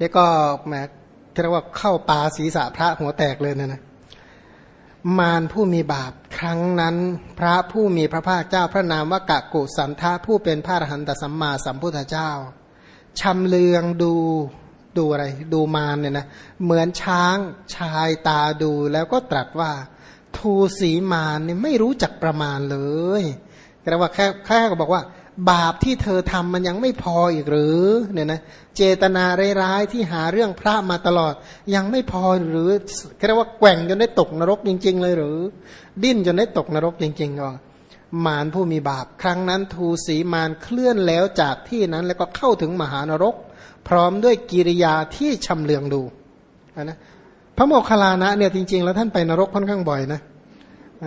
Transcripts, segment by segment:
นี่ก็แหมเรียกว่าเข้าปาศีรษะพระหัวแตกเลยนะนะมารผู้มีบาปครั้งนั้น พระผู้มีพระภาคเจ้าพระนามว่ากะกุสันทะผู้เป็นพระอรหันตสัมมาสัมพุทธเจ้าชำเลืองดูดูอะไร ดูมารเนี่ยนะเหมือนช้างชายตาดูแล้วก็ตรัสว่า ทูสีมารเนี่ยไม่รู้จักประมาณเลยแต่ว่าแค่แค่ก็บอกว่า บาปที่เธอทำมันยังไม่พออีกหรือเนี่ยนะเจตนาร้ายๆที่หาเรื่องพระมาตลอด ยังไม่พอหรือเรียกว่าแกว่งจนได้ตกนรกจริง ๆ เลยหรือ ดิ้นจนได้ตกนรกจริงๆก็มารผู้มีบาป ครั้งนั้นทูสีมารเคลื่อนแล้วจากที่นั้นแล้วก็เข้าถึงมหานรก พร้อมด้วยกิริยาที่ชำเลืองดูนะพระโมคคัลลานะเนี่ยจริง ๆ แล้วท่านไปนรกค่อนข้างบ่อยนะ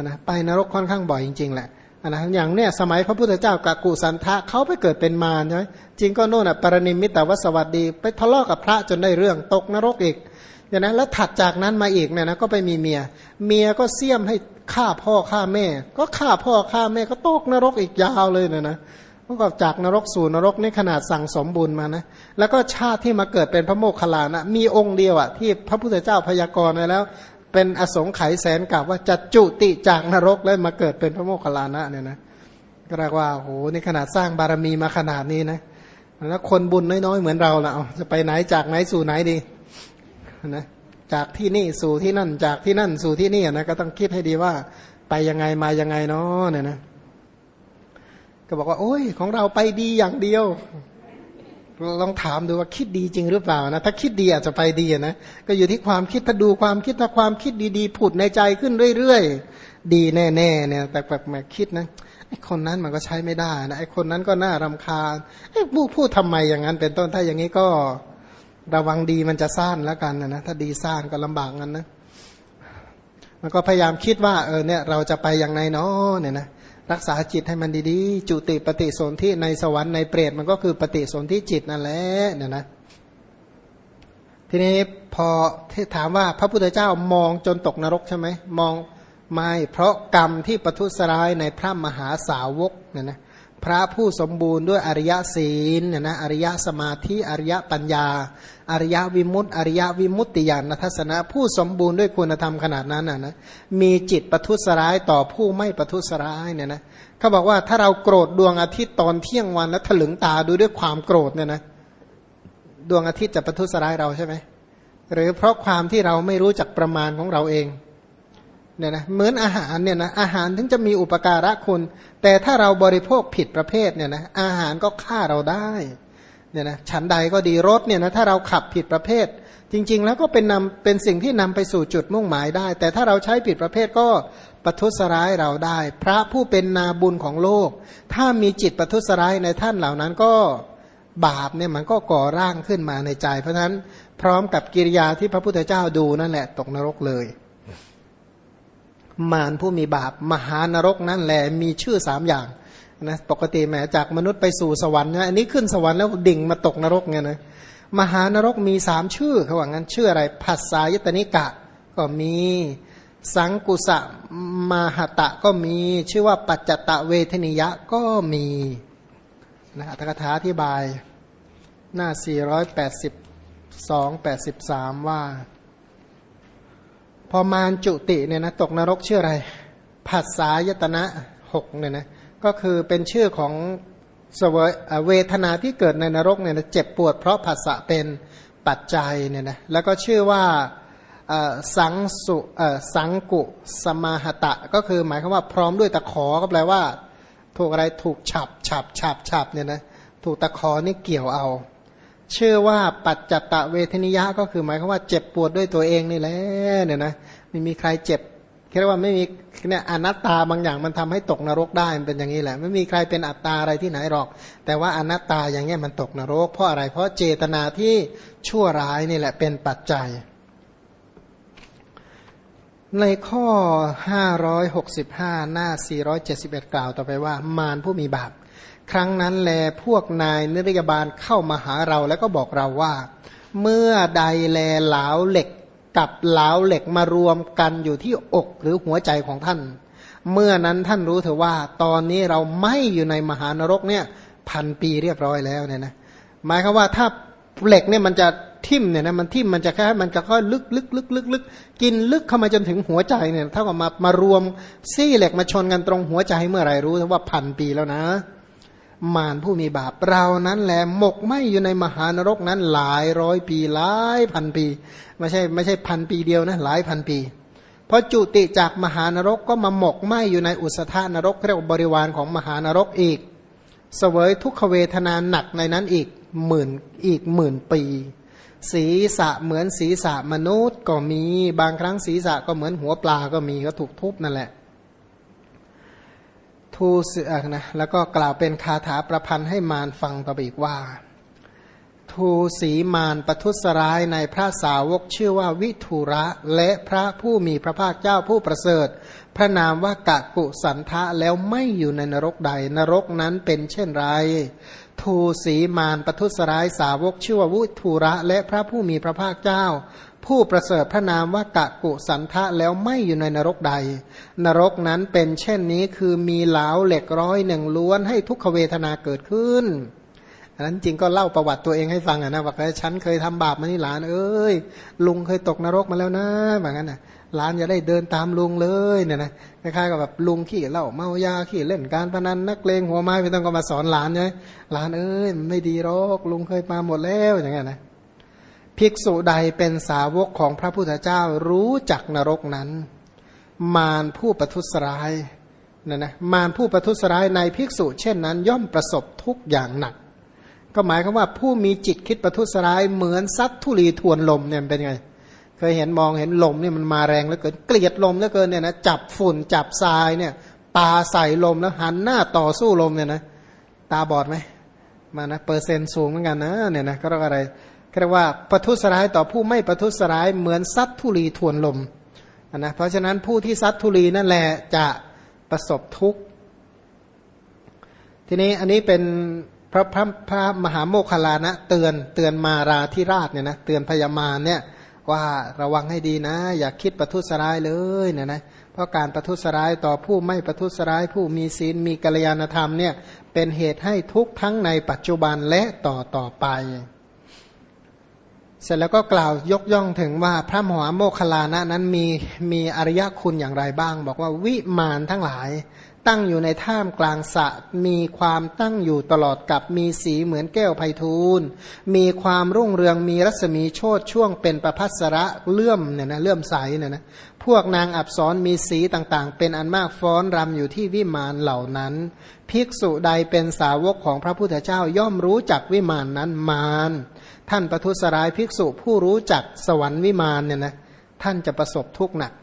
นะไปนรกค่อนข้างบ่อยจริง ๆ แหละ นะอย่างเนี้ยสมัยพระพุทธเจ้ากากุสันทะเขาไปเกิดเป็นมารใช่ไหมจริงก็โน่นอะปรนิมิตแต่วสวัสดี ไปทะเลาะกับพระจนได้เรื่องตกนรกอีกอย่างนั้นแล้วถัดจากนั้นมาอีกเนี่ยนะก็ไปมีเมีย เมียก็เสี่ยมให้ฆ่าพ่อฆ่าแม่ ก็ฆ่าพ่อฆ่าแม่ก็ตกนรกอีกยาวเลยเนี่ยนะก็จากนรกสู่นรกนี่ขนาดสั่งสมบุญมานะแล้วก็ชาติที่มาเกิดเป็นพระโมคคัลลานะมีองค์เดียวอะที่พระพุทธเจ้าพยากรณ์ไว้แล้ว เป็นอสงไขยแสนกับว่าจะจุติจากนรกแล้วมาเกิดเป็นพระโมคคัลลานะเนี่ยนะก็เรียกว่าโหนี่ขนาดสร้างบารมีมาขนาดนี้นะแล้วคนบุญน้อยๆเหมือนเราละเอาจะไปไหนจากไหนสู่ไหนดีนะจากที่นี่สู่ที่นั่น จากที่นั่นสู่ที่นี่นะก็ต้องคิดให้ดีว่า ไปยังไงมายังไงเนาะเนี่ยนะ ก็บอกว่า โอ้ยของเราไปดีอย่างเดียว ลองถามดูว่าคิดดีจริงหรือเปล่านะถ้าคิดดีอาจจะไปดีนะก็อยู่ที่ความคิดถ้าดูความคิดถ้าความคิดดีๆผุดในใจขึ้นเรื่อยๆ ดีแน่ๆเนี่ยแต่แบบมาคิดนะไอ้คนนั้นมันก็ใช้ไม่ได้นะไอ้คนนั้นก็น่ารำคาญไอ้พูดพูดทำไมอย่างนั้น เป็นต้นถ้าอย่างนี้ก็ระวังดีมันจะซ่านแล้วกันนะถ้าดีซ่านก็ลำบากกันนะมันก็พยายามคิดว่าเออเนี่ยเราจะไปอย่างไรเนาะเนี่ยนะ รักษาจิตให้มันดีๆ จุติปฏิสนธิในสวรรค์ในเปรตมันก็คือปฏิสนธิจิตนั่นแหละเนี่ยนะ ทีนี้พอที่ถามว่าพระพุทธเจ้ามองจนตกนรกใช่ไหมมองไม่เพราะกรรมที่ประทุษร้ายในพระมหาสาวกเนี่ยนะ พระผู้สมบูรณ์ด้วยอริยศีลเนี่ยนะอริยสมาธิอริยปัญญา อริยวิมุตติ อริยวิมุตติญาณทัศนะ ผู้สมบูรณ์ด้วยคุณธรรมขนาดนั้นนะนะมีจิตประทุษร้ายต่อผู้ไม่ประทุษร้ายเนี่ยนะเขาบอกว่าถ้าเราโกรธดวงอาทิตย์ตอนเที่ยงวันแล้วถลึงตาดูด้วยความโกรธเนี่ยนะดวงอาทิตย์จะประทุษร้ายเราใช่ไหมหรือเพราะความที่เราไม่รู้จักประมาณของเราเอง เนี่ยนะเหมือนอาหารเนี่ยนะอาหารถึงจะมีอุปการะคุณ แต่ถ้าเราบริโภคผิดประเภทเนี่ยนะอาหารก็ฆ่าเราได้เนี่ยนะฉันใดก็ดีรถเนี่ยนะถ้าเราขับผิดประเภท จริง ๆ แล้วก็เป็นนำเป็นสิ่งที่นำไปสู่จุดมุ่งหมายได้ แต่ถ้าเราใช้ผิดประเภทก็ประทุษร้ายเราได้ พระผู้เป็นนาบุญของโลก ถ้ามีจิตประทุษร้ายในท่านเหล่านั้นก็บาปเนี่ยมันก็ก่อร่างขึ้นมาในใจ เพราะฉะนั้นพร้อมกับกิริยาที่พระพุทธเจ้าดูนั่นแหละตกนรกเลย มารผู้มีบาป มหานรกนั่นแหละมีชื่อสามอย่างนะปกติแหมจากมนุษย์ไปสู่สวรรค์นะอันนี้ขึ้นสวรรค์แล้วดิ่งมาตกนรกไงนะมหานรกมีสามชื่อเขาว่างั้นชื่ออะไรภัสสายตนิกะ ก็มีสังกุสะมาหตะก็มีชื่อว่าปัจจตะเวทนิยะก็มีนะอัตถกถาอธิบายหน้า 482 83 ว่า พอมารจุติเนี่ยนะตกนรกชื่ออะไรผัสสายตนะหกเนี่ยนะก็คือเป็นชื่อของสวเวทนาที่เกิดในนรกเนี่ยนะเจ็บปวดเพราะผัสสะเป็นปัจจัยเนี่ยนะแล้วก็ชื่อว่าสังสุสังกุสมาหตะ ก็คือหมายความว่าพร้อมด้วยตะขอก็แปลว่า ถูกอะไรถูกฉับฉับฉับฉับเนี่ยนะถูกตะขอนี่เกี่ยวเอา ชื่อว่าปัจจัตะเวทนิยะก็คือหมายความว่าเจ็บปวดด้วยตัวเองนี่แหละเนี่ยนะไม่มีใครเจ็บแค่ว่าไม่มีเนี่ยอนัตตาบางอย่างมันทำให้ตกนรกได้มันเป็นอย่างนี้แหละ ไม่มีใครเป็นอัตตาอะไรที่ไหนหรอก แต่ว่าอนัตตาอย่างเงี้ยมันตกนรก เพราะอะไรเพราะเจตนาที่ชั่วร้ายนี่แหละเป็นปัจจัย ในข้อ 565 หน้า 471 กล่าวต่อไปว่า มารผู้มีบาป ครั้งนั้นแลพวกนายนิรยาบาลเข้ามาหาเราแล้วก็บอกเราว่า เมื่อใดแลเหลาเหล็กกับเหลาเหล็กมารวมกันอยู่ที่อกหรือหัวใจของท่าน เมื่อนั้นท่านรู้เถอะว่า ตอนนี้เราไม่อยู่ในมหานรกเนี่ยพันปีเรียบร้อยแล้วเนี่ยนะหมายคือว่าถ้าเหล็กเนี่ยมันจะทิ่มเนี่ยนะมันทิ่มมันจะแค่มันจะค่อยลึกลึกลึกลึกลึกกินลึกเข้ามาจนถึงหัวใจเนี่ยเท่ากับมามารวมซี่เหล็กมาชนกันตรงหัวใจเมื่อไรรู้ว่าพันปีแล้วนะ มารผู้มีบาปเรานั้นแหละหมกไหมอยู่ในมหานรกนั้นหลายร้อยปีหลายพันปี ไม่ใช่ไม่ใช่พันปีเดียวนะหลายพันปีพอจุติจากมหานรกก็มาหมกไหมอยู่ในอุสธานรกเรียกบริวารของมหานรกอีก เสวยทุกขเวทนาหนักในนั้นอีกหมื่นอีกหมื่นปี ศีรษะเหมือนศีรษะมนุษย์ก็มีบางครั้งศีรษะก็เหมือนหัวปลาก็มีก็ถูกทุบนั่นแหละ ทูเสือนะแล้วก็กล่าวเป็นคาถาประพันธ์ให้มารฟังต่อไปอีกว่า ทูสีมานปทุสร้ายในพระสาวกชื่อว่าวิทุระ และพระผู้มีพระภาคเจ้าผู้ประเสริฐ พระนามว่ากะกุสันทะแล้วไม่อยู่ในนรกใด นรกนั้นเป็นเช่นไร ทูสีมานปทุสร้ายสาวกชื่อว่าวิทุระ และพระผู้มีพระภาคเจ้า ผู้ประเสริฐพระนามว่ากะกุสันทะแล้วไม่อยู่ในนรกใด นรกนั้นเป็นเช่นนี้คือมีเหลาเหล็กร้อยหนึ่งล้วนให้ทุกขเวทนาเกิดขึ้นอันนั้นจริงก็เล่าประวัติตัวเองให้ฟังอะนะว่าฉันเคยทำบาปมานี่หลานเอ้ยลุงเคยตกนรกมาแล้วนะแบบนั้นนะหลานจะได้เดินตามลุงเลยเนี่ยนะคล้ายๆกับแบบลุงขี่เล่าเมายาขี่เล่นการพนันนักเลงหัวไม้ไม่ต้องก็มาสอนหลานใช่หลานเอ้ยไม่ดีหรอกลุงเคยมาหมดแล้วอย่างเงี้ยนะ ภิกษุใดเป็นสาวกของพระพุทธเจ้ารู้จักนรกนั้น มารผู้ประทุษร้ายนี่นะมารผู้ประทุษร้ายในภิกษุ เช่นนั้น ย่อมประสบทุกอย่างหนัก ก็หมายความว่าผู้มีจิตคิดประทุษร้ายเหมือนซัดทุลีทวนลมเนี่ยเป็นไง เคยเห็นมองเห็นลมเนี่ยมันมาแรงเหลือเกินเกลียดลมเหลือเกินเนี่ยนะจับฝุ่นจับทรายเนี่ยปาใส่ลมแล้วหันหน้าต่อสู้ลมเนี่ยนะตาบอดไหมมานะเปอร์เซ็นต์สูงเหมือนกันนะเนี่ยนะก็เรียกอะไร เรียกว่าประทุษร้ายต่อผู้ไม่ประทุษร้ายเหมือนซัดทุลีทวนลมนะเพราะฉะนั้นผู้ที่ซัดทุลีนั่นแหละจะประสบทุกข์ ทีนี้อันนี้เป็นพระพระพระมหาโมคคลานะ เตือนเตือนมาราธิราชเนี่ยนะเตือนพญามารเนี่ยว่าระวังให้ดีนะ อย่าคิดประทุษร้ายเลยเนี่ยนะเพราะการประทุษร้ายต่อผู้ไม่ประทุษร้าย ผู้มีศีลมีกัลยาณธรรมเนี่ยเป็นเหตุให้ทุกข์ทั้งในปัจจุบันและต่อต่อไป เสร็จแล้วก็กล่าวยกย่องถึงว่าพระมหาโมคคลานะนั้นมีมีอริยคุณอย่างไรบ้าง บอกว่าวิมานทั้งหลาย ตั้งอยู่ในท่ามกลางสะมีความตั้งอยู่ตลอดกับมีสีเหมือนแก้วไพทูลมีความรุ่งเรืองมีรัศมีโชดช่วงเป็นประพัสระเลื่อมเนี่ยนะเลื่อมใสเนี่ยนะพวกนางอับสรมีสีต่างๆ เป็นอันมากฟ้อนรำอยู่ที่วิมานเหล่านั้น ภิกษุใดเป็นสาวกของพระพุทธเจ้าย่อมรู้จักวิมานนั้นมานท่านประทุษร้ายภิกษุผู้รู้จักสวรรค์วิมานเนี่ยนะท่านจะประสบทุกข์หนัก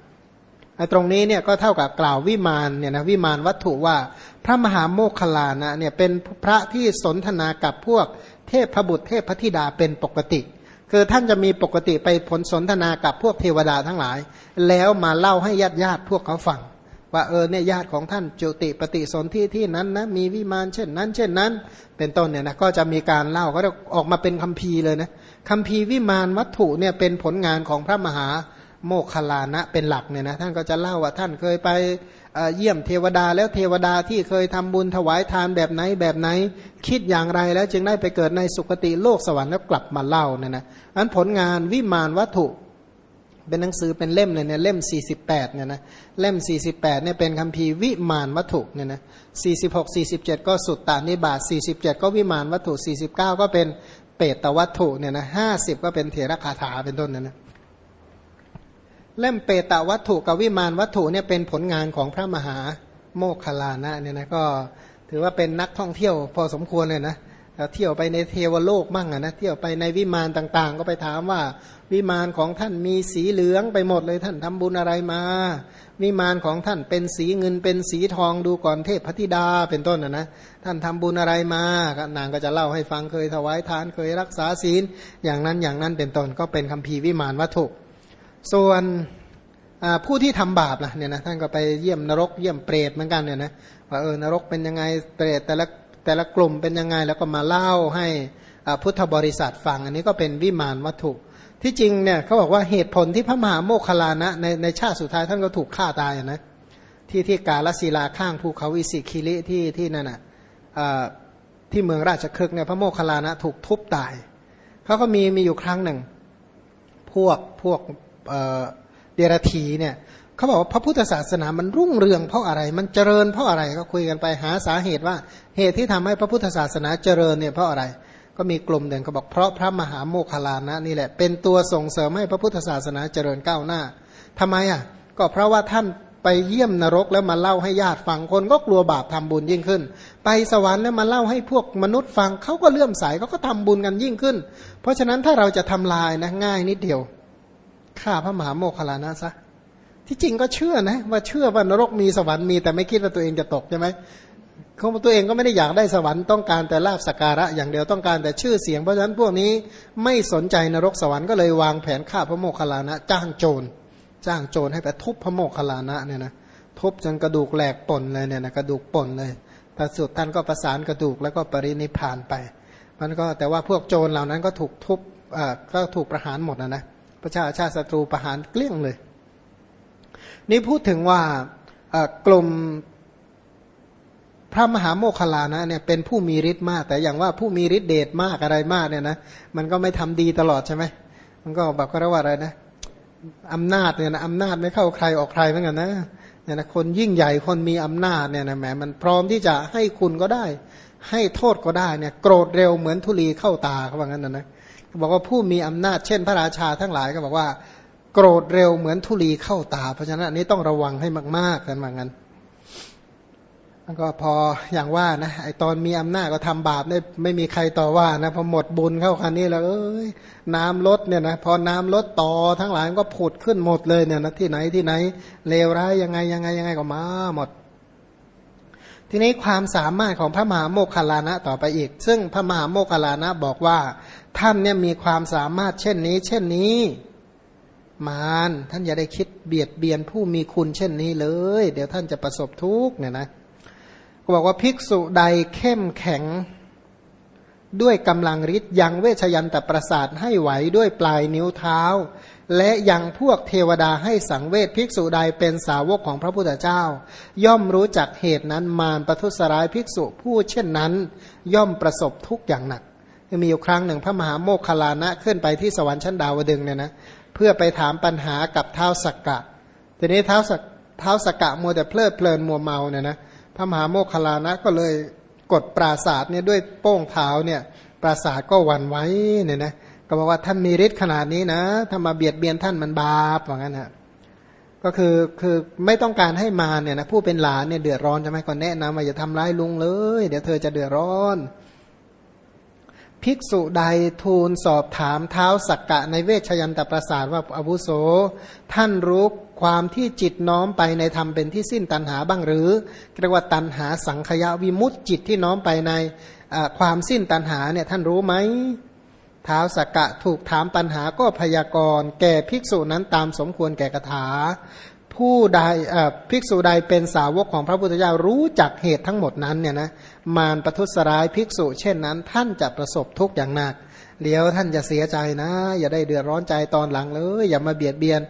ตรงนี้เนี่ยก็เท่ากับกล่าววิมานเนี่ยนะวิมานวัตถุว่าพระมหาโมคคลานะเนี่ยเป็นพระที่สนทนากับพวกเทพพบุตรเทพพธิดาเป็นปกติ คือท่านจะมีปกติไปผลสนทนากับพวกเทวดาทั้งหลาย แล้วมาเล่าให้ญาติญาติพวกเขาฟังว่าเออเนี่ยญาติของท่านจุติปฏิสนธิที่นั้นนะมีวิมานเช่นนั้น เช่นนั้น เป็นต้นเนี่ยนะก็จะมีการเล่าก็ออกมาเป็นคัมภีร์เลยนะคัมภีร์วิมานวัตถุเนี่ยเป็นผลงานของพระมหา โมคคลานะเป็นหลักเนี่ยนะท่านก็จะเล่าว่าท่านเคยไปเยี่ยมเทวดาแล้วเทวดาที่เคยทำบุญถวายทานแบบไหนแบบไหน คิดอย่างไรแล้วจึงได้ไปเกิดในสุคติโลกสวรรค์แล้วกลับมาเล่าเนี่ยนะอันผลงานวิมานวัตถุเป็นหนังสือเป็นเล่มเลยเนี่ยเล่ม 48เนี่ยนะเล่ม 48เนี่ยเป็นคัมภีร์วิมานวัตถุเนี่ยนะ46 47 ก็สุตตานิบาต47 ก็วิมานวัตถุ 49 ก็เป็นเปตวัตถุเนี่ยนะ50 ก็เป็นเถระคาถาเป็นต้นนะนะ เล่มเปตวัตถุกับวิมานวัตถุเนี่ยเป็นผลงานของพระมหาโมคคลานะเนี่ยนะก็ถือว่าเป็นนักท่องเที่ยวพอสมควรเลยนะเที่ยวไปในเทวโลกมั่งอะนะเที่ยวไปในวิมานต่างๆ ก็ไปถามว่า วิมานของท่านมีสีเหลืองไปหมดเลยท่านทำบุญอะไรมา วิมานของท่านเป็นสีเงินเป็นสีทองดูก่อนเทพพธิดาเป็นต้นนะนะท่านทำบุญอะไรมานางก็จะเล่าให้ฟังเคยถวายทานเคยรักษาศีลอย่างนั้นอย่างนั้นเป็นต้นก็เป็นคำพีร์วิมานวัตถุ ส่วนผู้ที่ทำบาปล่ะเนี่ยนะท่านก็ไปเยี่ยมนรกเยี่ยมเปรตเหมือนกันเนี่ยนะว่าเออนรกเป็นยังไงเปรตแต่ละแต่ละกลุ่มเป็นยังไงแล้วก็มาเล่าให้พุทธบริษัทฟัง อันนี้ก็เป็นวิมานวัตถุ ที่จริงเนี่ยเขาบอกว่าเหตุผลที่พระมหาโมคคลานะในในชาติสุดท้ายท่านก็ถูกฆ่าตายนะที่ที่กาลศิลาข้างภูเขาวิสิคิริที่ที่นั่นอะที่เมืองราชครึกเนี่ยพระโมคคลานะถูกทุบตายเขาก็มีมีอยู่ครั้งหนึ่ง พวกพวก เดรธีเนี่ยเขาบอกว่าพระพุทธศาสนามันรุ่งเรืองเพราะอะไร มันเจริญเพราะอะไรก็คุยกันไปหาสาเหตุว่าเหตุที่ทำให้พระพุทธศาสนาเจริญเนี่ยเพราะอะไร ก็มีกลุ่มหนึ่งเขาบอกเพราะพระมหาโมคคลานะนี่แหละ เป็นตัวส่งเสริมให้พระพุทธศาสนาเจริญก้าวหน้าทำไมอะ ก็เพราะว่าท่านไปเยี่ยมนรกแล้วมาเล่าให้ญาติฟังคนก็กลัวบาปทำบุญยิ่งขึ้น ไปสวรรค์แล้วมาเล่าให้พวกมนุษย์ฟังเขาก็เลื่อมใสเขาก็ทำบุญกันยิ่งขึ้น เพราะฉะนั้นถ้าเราจะทำลายนะง่ายนิดเดียว ฆ่าพระมหาโมคคลานะซะที่จริงก็เชื่อนะ ว่าเชื่อว่านรกมีสวรรค์มี แต่ไม่คิดว่าตัวเองจะตกใช่ไหมเขาตัวเองก็ไม่ได้อยากได้สวรรค์ต้องการแต่ลาบสการะ อย่างเดียวต้องการแต่ชื่อเสียงเพราะฉะนั้นพวกนี้ไม่สนใจนรกสวรรค์ก็เลยวางแผนฆ่าพระโมคคัลลานะ จ้างโจร จ้างโจรให้ไปทุบพระโมคคัลลานะเนี่ยนะทุบจนกระดูกแหลกป่นเลยเนี่ยนะกระดูกป่นเลยแต่สุดท่านก็ประสานกระดูกแล้วก็ปรินิพานไป มันก็แต่ว่าพวกโจรเหล่านั้นก็ถูกทุบอ่าก็ถูกประหารหมดนะนะ ประชาชาติศัตรูประหารเกลี้ยงเลย นี่พูดถึงว่ากลุ่มพระมหาโมคคลานะเนี่ยเป็นผู้มีฤทธิ์มาก แต่อย่างว่าผู้มีฤทธิ์เดชมากอะไรมากเนี่ยนะมันก็ไม่ทำดีตลอดใช่ไหมมันก็แบบก็เรียกว่าอะไรนะอำนาจเนี่ยนะอำนาจไม่เข้าใครออกใครเหมือนกันนะเนี่ยนะคนยิ่งใหญ่คนมีอำนาจเนี่ยนะแหมมันพร้อมที่จะให้คุณก็ได้ ให้โทษก็ได้เนี่ยโกรธเร็วเหมือนทุลีเข้าตาเขาบอกงั้นนะนะ บอกว่าผู้มีอำนาจเช่นพระราชาทั้งหลายก็บอกว่า โกรธเร็วเหมือนทุลีเข้าตา เพราะฉะนั้นอันนี้ต้องระวังให้มากๆกันว่างั้นแล้วก็พออย่างว่านะไอตอนมีอำนาจก็ทำบาปได้ไม่มีใครต่อว่านะพอหมดบุญเข้าคันนี้แล้วเอ้ยน้ำลดเนี่ยนะพอน้ำลดต่อทั้งหลายก็ผุดขึ้นหมดเลยเนี่ยนะที่ไหนที่ไหนเลวร้ายยังไงยังไงยังไงก็มาหมด ทีนี้ความสามารถของพระมหาโมคคลานะต่อไปอีก ซึ่งพระมหาโมคคลานะบอกว่า ท่านเนี่ยมีความสามารถเช่นนี้ เช่นนี้ มารท่านอย่าได้คิดเบียดเบียนผู้มีคุณเช่นนี้เลย เดี๋ยวท่านจะประสบทุกข์เนี่ยนะก็บอกว่าภิกษุใดเข้มแข็งด้วยกำลังฤทธิ์ยังเวชยันตประสาทให้ไหวด้วยปลายนิ้วเท้า และยังพวกเทวดาให้สังเวชภิกษุใดเป็นสาวกของพระพุทธเจ้า ย่อมรู้จักเหตุนั้นมารประทุษร้ายภิกษุผู้เช่นนั้น ย่อมประสบทุกอย่างหนัก มีอยู่ครั้งหนึ่งพระมหาโมคคลานะขึ้นไปที่สวรรค์ชั้นดาวดึงเนี่ยนะเพื่อไปถามปัญหากับเท้าสักกะทีนี้เท้าสักเท้าสักกะมัวแต่เพลิดเพลินมัวเมาเนี่ยนะพระมหาโมคคลานะก็เลยกดปราศาสตร์เนี่ยด้วยโป้งเท้าเนี่ยปราศาสตร์ก็หวั่นไหวเนี่ยนะ ก็บอกว่าท่านมีฤทธิ์ขนาดนี้นะถ้ามาเบียดเบียนท่านมันบาปว่างั้นฮะก็คือคือไม่ต้องการให้มาเนี่ยนะผู้เป็นหลานเนี่ยเดือดร้อนใช่ไหมก็แนะนำว่าอย่าทำร้ายลุงเลย เดี๋ยวเธอจะเดือดร้อน ภิกษุใดทูลสอบถามเท้าสักกะในเวชยันตประสาทว่าอาวุโส ท่านรู้ความที่จิตน้อมไปในธรรมเป็นที่สิ้นตัณหาบ้างหรือเรียกว่าตัณหาสังขยาวิมุตจิตที่น้อมไปในความสิ้นตัณหาเนี่ยท่านรู้ไหม ท้าวสักกะถูกถามปัญหาก็พยากรณ์แก่ภิกษุนั้นตามสมควรแก่กถา ผู้ใดภิกษุใดเป็นสาวกของพระพุทธเจ้ารู้จักเหตุทั้งหมดนั้นเนี่ยนะมารประทุษร้ายภิกษุเช่นนั้น ท่านจะประสบทุกข์อย่างหนักเดี๋ยวท่านจะเสียใจนะ อย่าได้เดือดร้อนใจตอนหลังเลย อย่ามาเบียดเบียน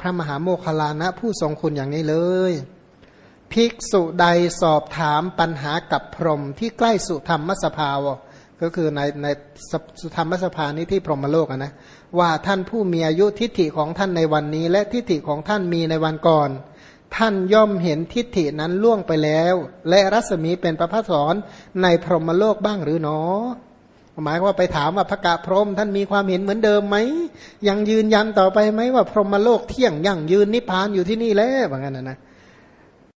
พระมหาโมคคลานะ ผู้ทรงคุณอย่างนี้เลย ภิกษุใดสอบถามปัญหากับพรหมที่ใกล้สุธรรมสภาวก็คือในในสุธรรมสภานี้ที่พรหมโลกนะว่าท่านผู้มีอายุทิฏฐิของท่านในวันนี้ และทิฏฐิของท่านมีในวันก่อน ท่านย่อมเห็นทิฏฐินั้นล่วงไปแล้ว และรัศมีเป็นประพัสอนในพรหมโลกบ้างหรือหนอหมายว่าไปถามว่าพระกะพรหมท่านมีความเห็นเหมือนเดิมไหมยังยืนยันต่อไปไหมว่าพรหมโลกเที่ยงยั่งยืนนิพพานอยู่ที่นี่แล้วว่างั้นนะนะ